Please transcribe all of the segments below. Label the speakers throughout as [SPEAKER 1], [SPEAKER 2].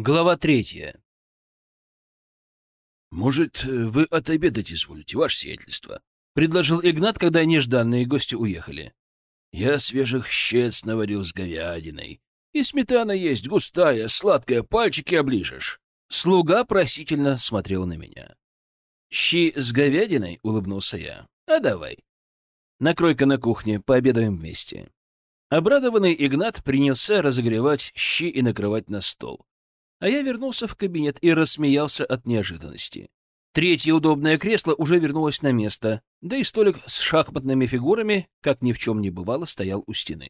[SPEAKER 1] Глава третья.
[SPEAKER 2] «Может, вы отобедать изволите, ваше сиятельство?»
[SPEAKER 1] — предложил Игнат, когда нежданные гости уехали.
[SPEAKER 2] «Я свежих щец наварил с говядиной. И сметана есть густая, сладкая, пальчики оближешь».
[SPEAKER 1] Слуга просительно смотрел на меня. «Щи с говядиной?» — улыбнулся я. «А давай. Накрой-ка на кухне, пообедаем вместе». Обрадованный Игнат принялся разогревать щи и накрывать на стол. А я вернулся в кабинет и рассмеялся от неожиданности. Третье удобное кресло уже вернулось на место, да и столик с шахматными фигурами, как ни в чем не бывало, стоял у стены.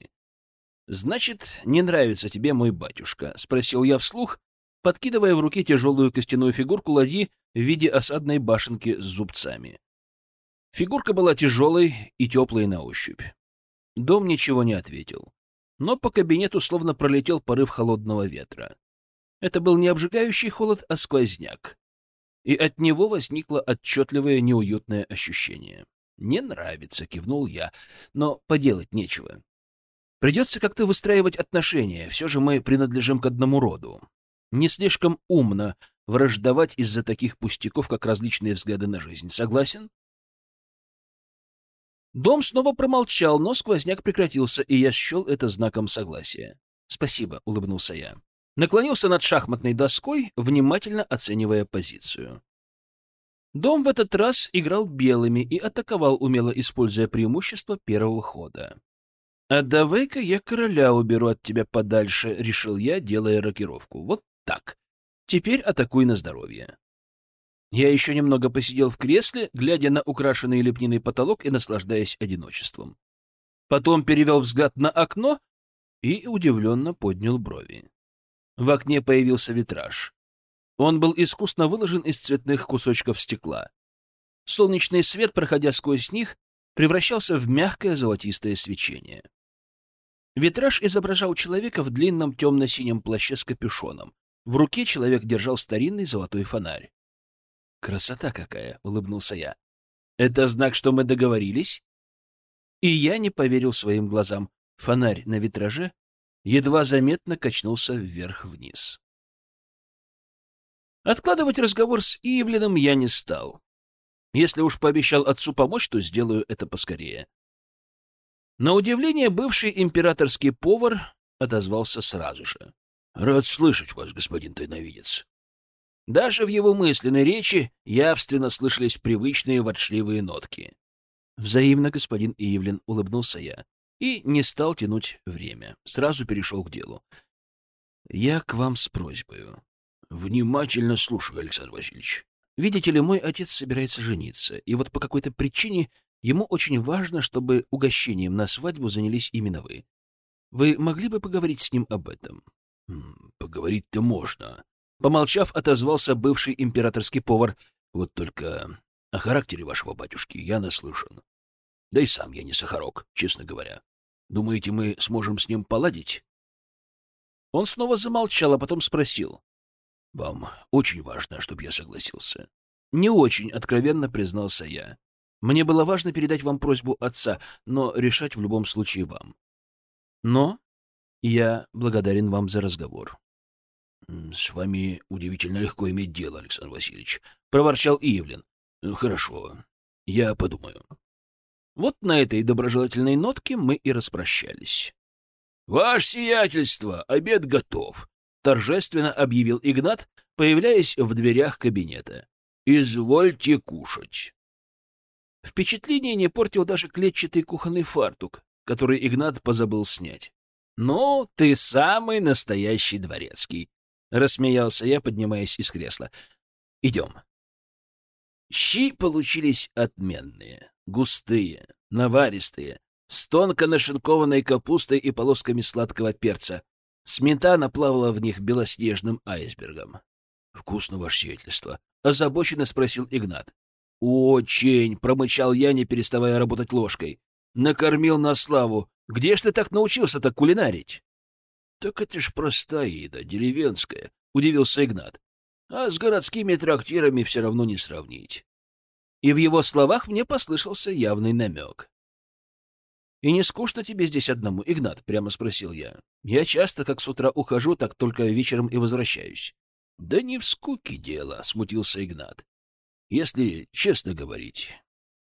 [SPEAKER 1] «Значит, не нравится тебе мой батюшка?» — спросил я вслух, подкидывая в руки тяжелую костяную фигурку ладьи в виде осадной башенки с зубцами. Фигурка была тяжелой и теплой на ощупь. Дом ничего не ответил, но по кабинету словно пролетел порыв холодного ветра. Это был не обжигающий холод, а сквозняк. И от него возникло отчетливое неуютное ощущение. «Не нравится», — кивнул я, — «но поделать нечего. Придется как-то выстраивать отношения, все же мы принадлежим к одному роду. Не слишком умно враждовать из-за таких пустяков, как различные взгляды на жизнь. Согласен?» Дом снова промолчал, но сквозняк прекратился, и я счел это знаком согласия. «Спасибо», — улыбнулся я наклонился над шахматной доской, внимательно оценивая позицию. Дом в этот раз играл белыми и атаковал, умело используя преимущество первого хода. «А давай-ка я короля уберу от тебя подальше», — решил я, делая рокировку. «Вот так. Теперь атакуй на здоровье». Я еще немного посидел в кресле, глядя на украшенный лепниной потолок и наслаждаясь одиночеством. Потом перевел взгляд на окно и удивленно поднял брови. В окне появился витраж. Он был искусно выложен из цветных кусочков стекла. Солнечный свет, проходя сквозь них, превращался в мягкое золотистое свечение. Витраж изображал человека в длинном темно-синем плаще с капюшоном. В руке человек держал старинный золотой фонарь. «Красота какая!» — улыбнулся я. «Это знак, что мы договорились?» И я не поверил своим глазам. Фонарь на витраже едва заметно качнулся вверх-вниз. Откладывать разговор с Ивлином я не стал. Если уж пообещал отцу помочь, то сделаю это поскорее. На удивление, бывший императорский повар отозвался сразу же. — Рад слышать вас, господин тайновидец. Даже в его мысленной речи явственно слышались привычные ворчливые нотки. — Взаимно, господин Ивлин, — улыбнулся я и не стал тянуть время. Сразу перешел к делу. «Я к вам с просьбой. Внимательно слушаю, Александр Васильевич. Видите ли, мой отец собирается жениться, и вот по какой-то причине ему очень важно, чтобы угощением на свадьбу занялись именно вы. Вы могли бы поговорить с ним об этом?» «Поговорить-то можно», — помолчав, отозвался бывший императорский повар. «Вот только о характере вашего батюшки я наслышан. Да и сам я не сахарок, честно говоря. Думаете, мы сможем с ним поладить?» Он снова замолчал, а потом спросил. «Вам очень важно, чтобы я согласился?» «Не очень», — откровенно признался я. «Мне было важно передать вам просьбу отца, но решать в любом случае вам. Но я благодарен вам за разговор». «С вами удивительно легко иметь дело, Александр Васильевич», — проворчал Иевлин. «Хорошо, я подумаю». Вот на этой доброжелательной нотке мы и распрощались. «Ваше сиятельство, обед готов», — торжественно объявил Игнат, появляясь в дверях кабинета. «Извольте кушать». Впечатление не портил даже клетчатый кухонный фартук, который Игнат позабыл снять. «Ну, ты самый настоящий дворецкий», — рассмеялся я, поднимаясь из кресла. «Идем». Щи получились отменные густые, наваристые, с тонко нашинкованной капустой и полосками сладкого перца. Сметана плавала в них белоснежным айсбергом. — Вкусно, ваше сиятельство? — озабоченно спросил Игнат. — Очень! — промычал я, не переставая работать ложкой. — Накормил на славу. Где ж ты так научился так кулинарить? — Так это ж простая еда, деревенская, — удивился Игнат. — А с городскими трактирами все равно не сравнить и в его словах мне послышался явный намек. «И не скучно тебе здесь одному, Игнат?» — прямо спросил я. «Я часто, как с утра ухожу, так только вечером и возвращаюсь».
[SPEAKER 2] Да не в скуке дело, — смутился Игнат. Если честно говорить,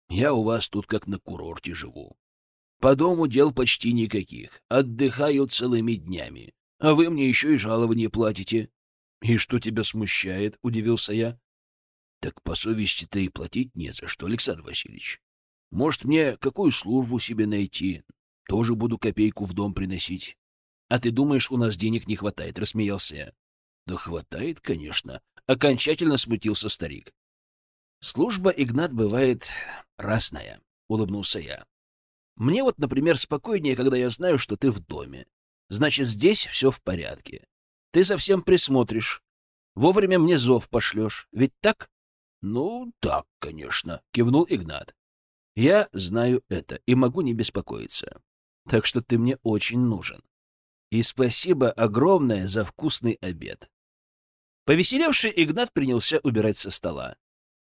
[SPEAKER 2] я у вас тут как на курорте живу. По дому дел почти никаких, отдыхаю целыми днями, а вы мне еще и жалование платите. — И что тебя смущает? — удивился я. — Так по совести-то и платить не за что, Александр Васильевич. Может, мне какую службу себе найти? Тоже буду копейку в дом приносить.
[SPEAKER 1] — А ты думаешь, у нас денег не хватает? — рассмеялся я.
[SPEAKER 2] — Да хватает, конечно. Окончательно смутился старик.
[SPEAKER 1] — Служба, Игнат, бывает разная, — улыбнулся я. Мне вот, например, спокойнее, когда я знаю, что ты в доме. Значит, здесь все в порядке. Ты совсем присмотришь. Вовремя мне зов пошлешь. Ведь так?
[SPEAKER 2] — Ну, так, конечно, — кивнул Игнат.
[SPEAKER 1] — Я знаю это и могу не беспокоиться. Так что ты мне очень нужен. И спасибо огромное за вкусный обед. Повеселевший Игнат принялся убирать со стола.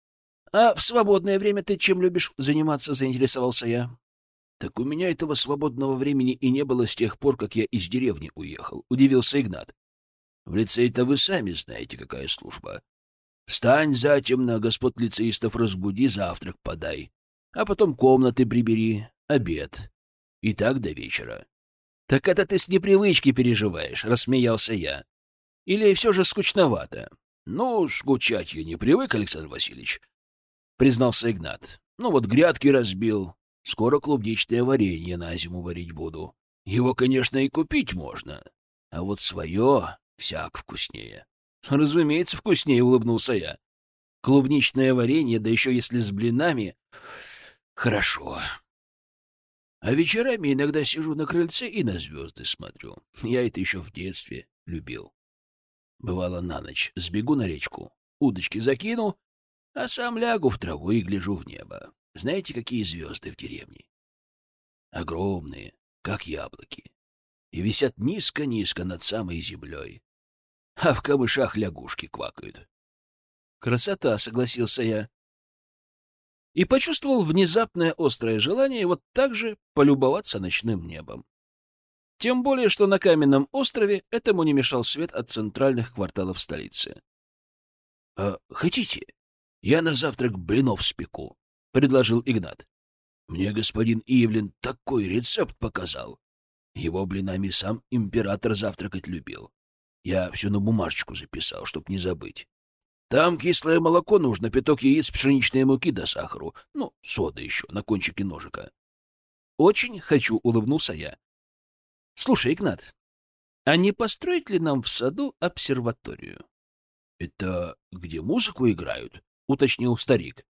[SPEAKER 1] — А в свободное время ты чем любишь заниматься? — заинтересовался я.
[SPEAKER 2] Так у меня этого свободного времени и не было с тех пор, как я из деревни уехал, — удивился Игнат. В лицее-то вы сами знаете, какая служба. Встань затемно, господ лицеистов разбуди, завтрак подай, а потом комнаты прибери, обед. И так до вечера.
[SPEAKER 1] — Так это ты с непривычки переживаешь, — рассмеялся я. — Или все же скучновато?
[SPEAKER 2] — Ну, скучать я не привык, Александр Васильевич, — признался Игнат. — Ну вот грядки разбил, Скоро клубничное варенье на зиму варить буду. Его, конечно, и купить можно, а вот свое всяк вкуснее.
[SPEAKER 1] — Разумеется, вкуснее, — улыбнулся я. Клубничное варенье, да еще если с блинами...
[SPEAKER 2] Хорошо. А вечерами иногда сижу на крыльце и на звезды смотрю. Я это еще в детстве любил. Бывало на ночь сбегу на речку, удочки закину, а сам лягу в траву и гляжу в небо. Знаете, какие звезды в деревне? Огромные, как яблоки, и висят низко-низко над самой землей, а в камышах лягушки квакают.
[SPEAKER 1] Красота, согласился я. И почувствовал внезапное острое желание вот так же полюбоваться ночным небом. Тем более, что на каменном острове этому не мешал свет от центральных кварталов столицы.
[SPEAKER 2] — А хотите, я на завтрак блинов спеку? — предложил Игнат. «Мне господин Ивлин такой рецепт показал. Его блинами сам император завтракать любил. Я все на бумажечку записал, чтоб не забыть. Там кислое молоко нужно, пяток яиц, пшеничной муки до сахару. Ну, сода еще, на кончике ножика».
[SPEAKER 1] «Очень хочу», — улыбнулся я. «Слушай, Игнат, а не построить ли нам в саду обсерваторию?»
[SPEAKER 2] «Это где музыку играют?» — уточнил старик.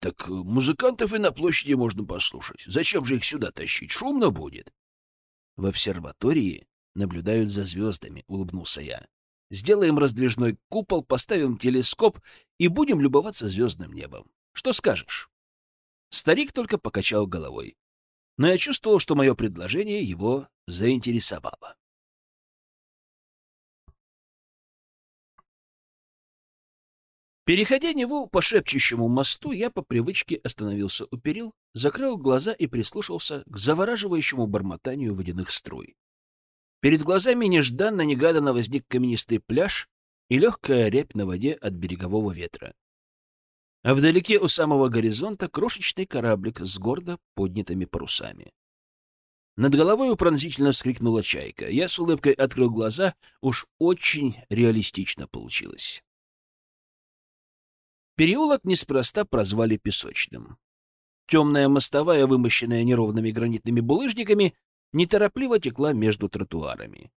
[SPEAKER 2] Так музыкантов и на площади можно послушать. Зачем же их сюда тащить? Шумно будет.
[SPEAKER 1] В обсерватории наблюдают за звездами, улыбнулся я. Сделаем раздвижной купол, поставим телескоп и будем любоваться звездным небом. Что скажешь? Старик только покачал головой. Но я чувствовал, что мое предложение его заинтересовало. Переходя Неву по шепчущему мосту, я по привычке остановился у перил, закрыл глаза и прислушался к завораживающему бормотанию водяных струй. Перед глазами нежданно-негаданно возник каменистый пляж и легкая рябь на воде от берегового ветра. А вдалеке у самого горизонта крошечный кораблик с гордо поднятыми парусами. Над головой пронзительно вскрикнула чайка. Я с улыбкой открыл глаза. Уж очень реалистично получилось. Переулок неспроста прозвали песочным. Темная мостовая, вымощенная неровными гранитными булыжниками, неторопливо текла между тротуарами.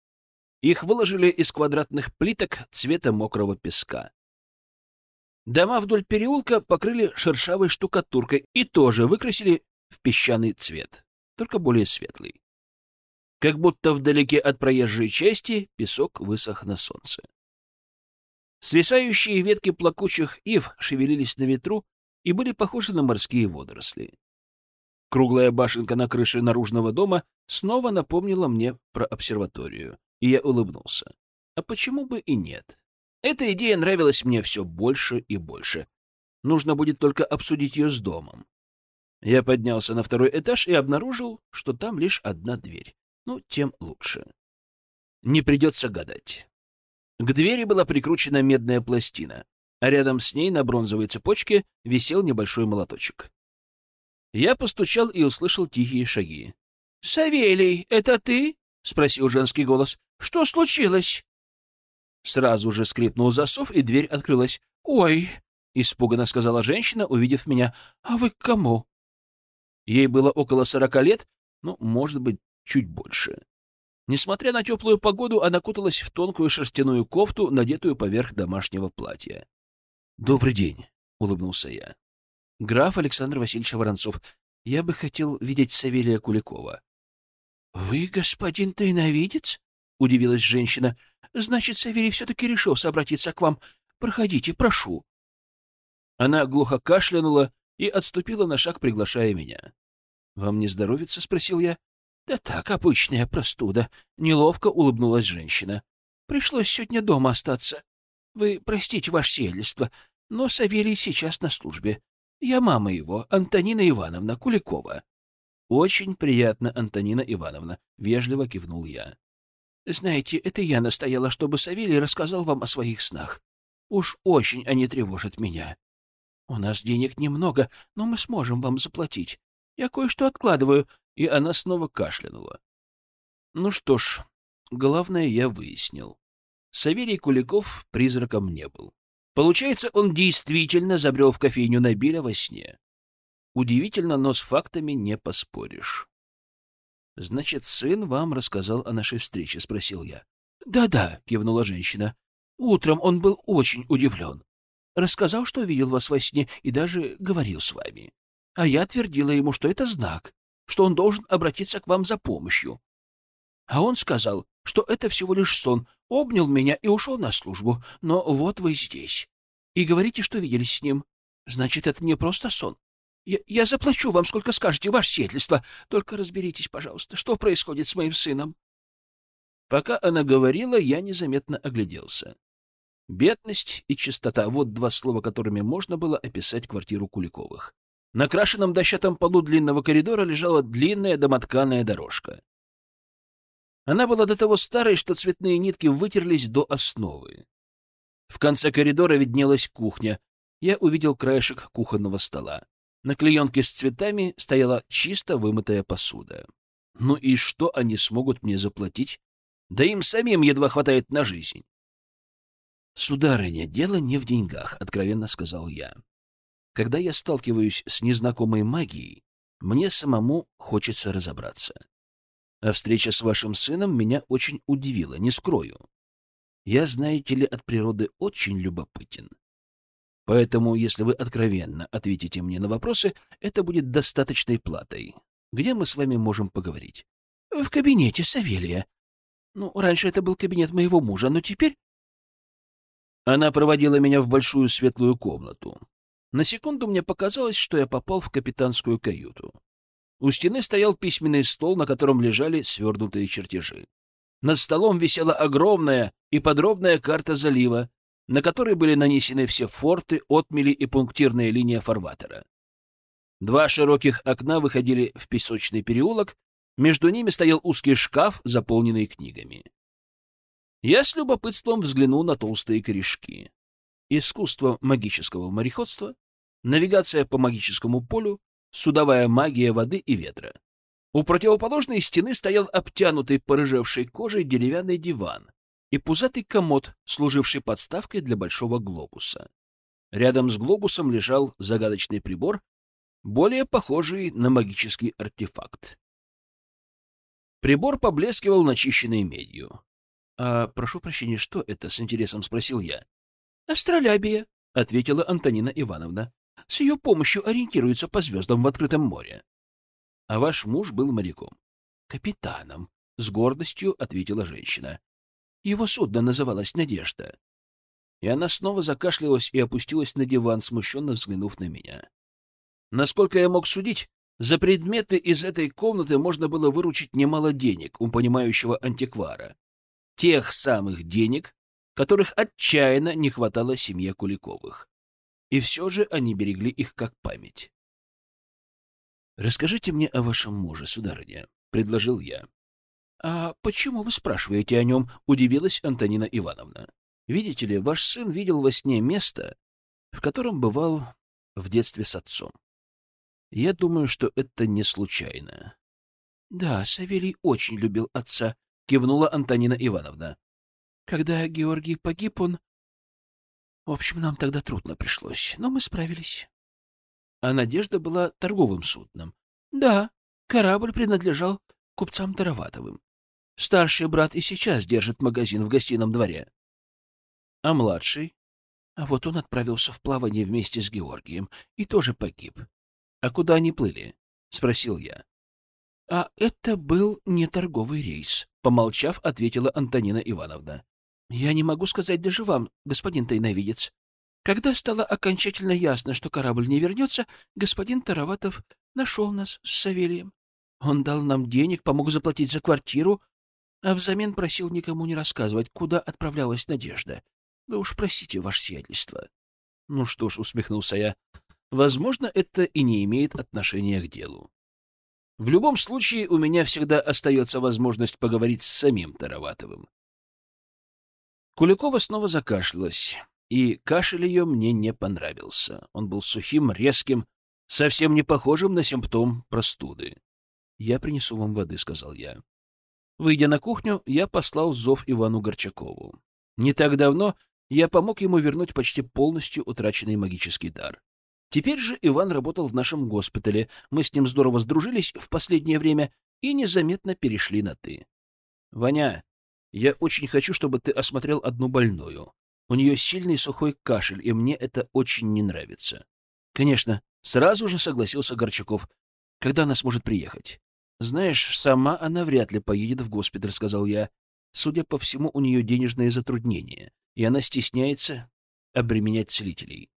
[SPEAKER 1] Их выложили из квадратных плиток цвета мокрого песка. Дома вдоль переулка покрыли шершавой штукатуркой и тоже выкрасили в песчаный цвет, только более светлый. Как будто вдалеке от проезжей части песок высох на солнце. Свисающие ветки плакучих ив шевелились на ветру и были похожи на морские водоросли. Круглая башенка на крыше наружного дома снова напомнила мне про обсерваторию, и я улыбнулся. А почему бы и нет? Эта идея нравилась мне все больше и больше. Нужно будет только обсудить ее с домом. Я поднялся на второй этаж и обнаружил, что там лишь одна дверь. Ну, тем лучше. Не придется гадать. К двери была прикручена медная пластина, а рядом с ней на бронзовой цепочке висел небольшой молоточек. Я постучал и услышал тихие шаги. — Савелий, это ты? — спросил женский голос. — Что случилось? Сразу же скрипнул засов, и дверь открылась. — Ой! — испуганно сказала женщина, увидев меня. — А вы к кому? Ей было около сорока лет, ну, может быть, чуть больше. Несмотря на теплую погоду, она куталась в тонкую шерстяную кофту, надетую поверх домашнего платья. — Добрый день, — улыбнулся я. — Граф Александр Васильевич Воронцов, я бы хотел видеть Савелия Куликова. — Вы господин тайновидец? — удивилась женщина. — Значит, Савелий все-таки решился обратиться к вам. Проходите, прошу. Она глухо кашлянула и отступила на шаг, приглашая меня. — Вам не здоровится? — спросил я. — Да так, обычная простуда. Неловко улыбнулась женщина. — Пришлось сегодня дома остаться. Вы простите ваше сельство, но Савелий сейчас на службе. Я мама его, Антонина Ивановна Куликова. — Очень приятно, Антонина Ивановна, — вежливо кивнул я. — Знаете, это я настояла, чтобы Савелий рассказал вам о своих снах. Уж очень они тревожат меня. У нас денег немного, но мы сможем вам заплатить. Я кое-что откладываю, и она снова кашлянула. Ну что ж, главное я выяснил. Савелий Куликов призраком не был. Получается, он действительно забрел в кофейню Набиля во сне. Удивительно, но с фактами не поспоришь. «Значит, сын вам рассказал о нашей встрече?» — спросил я. «Да-да», — кивнула женщина. «Утром он был очень удивлен. Рассказал, что видел вас во сне и даже говорил с вами. А я твердила ему, что это знак, что он должен обратиться к вам за помощью. А он сказал, что это всего лишь сон, обнял меня и ушел на службу. Но вот вы здесь. И говорите, что виделись с ним. Значит, это не просто сон. Я, я заплачу вам, сколько скажете, ваше сиятельство. Только разберитесь, пожалуйста, что происходит с моим сыном. Пока она говорила, я незаметно огляделся. Бедность и чистота — вот два слова, которыми можно было описать квартиру Куликовых. На крашенном дощатом полу длинного коридора лежала длинная домотканая дорожка. Она была до того старой, что цветные нитки вытерлись до основы. В конце коридора виднелась кухня. Я увидел краешек кухонного стола. На клеенке с цветами стояла чисто вымытая посуда. Ну и что они смогут мне заплатить? Да им самим едва хватает на жизнь. «Сударыня, дело не в деньгах», — откровенно сказал я. «Когда я сталкиваюсь с незнакомой магией, мне самому хочется разобраться. А встреча с вашим сыном меня очень удивила, не скрою. Я, знаете ли, от природы очень любопытен. Поэтому, если вы откровенно ответите мне на вопросы, это будет достаточной платой. Где мы с вами можем поговорить? В кабинете Савелия. Ну, раньше это был кабинет моего мужа, но теперь... Она проводила меня в большую светлую комнату. На секунду мне показалось, что я попал в капитанскую каюту. У стены стоял письменный стол, на котором лежали свернутые чертежи. Над столом висела огромная и подробная карта залива, на которой были нанесены все форты, отмели и пунктирная линия фарватера. Два широких окна выходили в песочный переулок, между ними стоял узкий шкаф, заполненный книгами. Я с любопытством взглянул на толстые корешки. Искусство магического мореходства, навигация по магическому полю, судовая магия воды и ветра. У противоположной стены стоял обтянутый порыжевшей кожей деревянный диван и пузатый комод, служивший подставкой для большого глобуса. Рядом с глобусом лежал загадочный прибор, более похожий на магический артефакт. Прибор поблескивал начищенной медью. «А, прошу прощения, что это?» — с интересом спросил я. «Астролябия», — ответила Антонина Ивановна. С ее помощью ориентируется по звездам в открытом море. А ваш муж был моряком. Капитаном, с гордостью ответила женщина. Его судно называлось «Надежда». И она снова закашлялась и опустилась на диван, смущенно взглянув на меня. Насколько я мог судить, за предметы из этой комнаты можно было выручить немало денег у понимающего антиквара. Тех самых денег, которых отчаянно не хватало семье Куликовых и все же они берегли их как память. «Расскажите мне о вашем муже, сударыня», — предложил я. «А почему вы спрашиваете о нем?» — удивилась Антонина Ивановна. Видите ли, ваш сын видел во сне место, в котором бывал в детстве с отцом. Я думаю, что это не случайно. — Да, Савелий очень любил отца, — кивнула Антонина Ивановна. — Когда Георгий погиб, он... В общем, нам тогда трудно пришлось, но мы справились. А Надежда была торговым судном. Да, корабль принадлежал купцам Тароватовым. Старший брат и сейчас держит магазин в гостином дворе. А младший? А вот он отправился в плавание вместе с Георгием и тоже погиб. А куда они плыли? Спросил я. А это был не торговый рейс, помолчав, ответила Антонина Ивановна. Я не могу сказать даже вам, господин тайновидец. Когда стало окончательно ясно, что корабль не вернется, господин Тароватов нашел нас с Савелием. Он дал нам денег, помог заплатить за квартиру, а взамен просил никому не рассказывать, куда отправлялась Надежда. Вы уж простите, ваше сиятельство. Ну что ж, усмехнулся я. Возможно, это и не имеет отношения к делу. В любом случае, у меня всегда остается возможность поговорить с самим Тароватовым. Куликова снова закашлялась, и кашель ее мне не понравился. Он был сухим, резким, совсем не похожим на симптом простуды. «Я принесу вам воды», — сказал я. Выйдя на кухню, я послал зов Ивану Горчакову. Не так давно я помог ему вернуть почти полностью утраченный магический дар. Теперь же Иван работал в нашем госпитале, мы с ним здорово сдружились в последнее время и незаметно перешли на «ты». «Ваня, я очень хочу, чтобы ты осмотрел одну больную. У нее сильный сухой кашель, и мне это очень не нравится». «Конечно», — сразу же согласился Горчаков. «Когда она сможет приехать?» «Знаешь, сама она вряд ли поедет в госпиталь», — сказал я. «Судя по всему, у нее денежные затруднения, и она стесняется обременять целителей.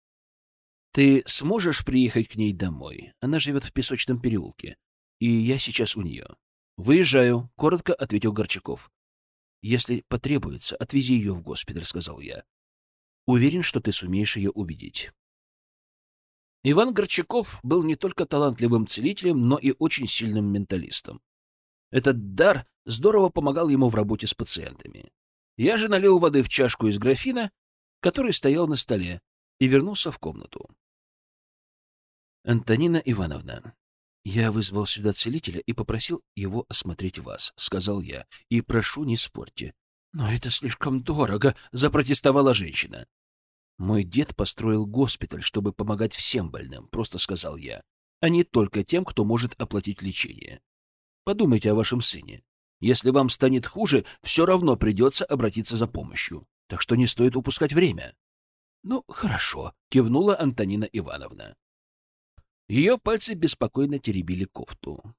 [SPEAKER 1] Ты сможешь приехать к ней домой? Она живет в песочном переулке, и я сейчас у нее». «Выезжаю», — коротко ответил Горчаков. «Если потребуется, отвези ее в госпиталь», — сказал я. «Уверен, что ты сумеешь ее убедить». Иван Горчаков был не только талантливым целителем, но и очень сильным менталистом. Этот дар здорово помогал ему в работе с пациентами. Я же налил воды в чашку из графина, который стоял на столе, и вернулся в комнату. «Антонина Ивановна, я вызвал сюда целителя и попросил его осмотреть вас», — сказал я, — «и прошу, не спорьте». «Но это слишком дорого», — запротестовала женщина. Мой дед построил госпиталь, чтобы помогать всем больным, просто сказал я, а не только тем, кто может оплатить лечение. Подумайте о вашем сыне. Если вам станет хуже, все равно придется обратиться за помощью. Так что не стоит упускать время. Ну, хорошо, кивнула Антонина Ивановна. Ее пальцы беспокойно теребили кофту.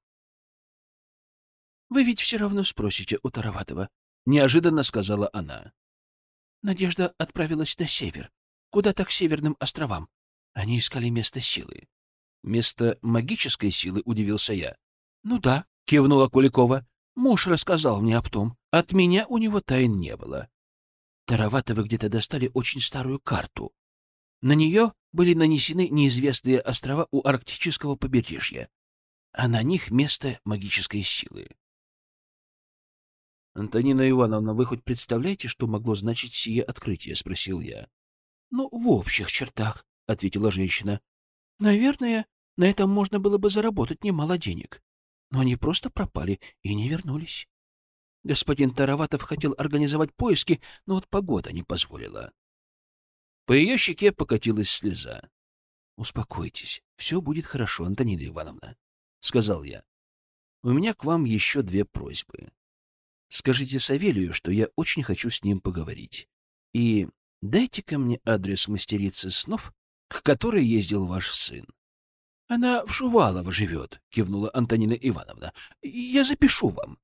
[SPEAKER 1] «Вы ведь все равно спросите у Тароватова», — неожиданно сказала она. Надежда отправилась на север куда-то к северным островам. Они искали место силы. Место магической силы, удивился я. Ну да, кивнула Куликова. Муж рассказал мне об том. От меня у него тайн не было. Тароватовы где-то достали очень старую карту. На нее были нанесены неизвестные острова у арктического побережья, а на них место магической силы. «Антонина Ивановна, вы хоть представляете, что могло значить сие открытие?» — спросил я. Ну, в общих чертах, — ответила женщина. — Наверное, на этом можно было бы заработать немало денег. Но они просто пропали и не вернулись. Господин Тароватов хотел организовать поиски, но вот погода не позволила. По ее щеке покатилась слеза. — Успокойтесь, все будет хорошо, Антонина Ивановна, — сказал я. — У меня к вам еще две просьбы. Скажите Савелию, что я очень хочу с ним поговорить. И Дайте-ка мне адрес мастерицы снов, к которой ездил ваш сын. — Она в Шувалово живет, — кивнула Антонина Ивановна. — Я запишу вам.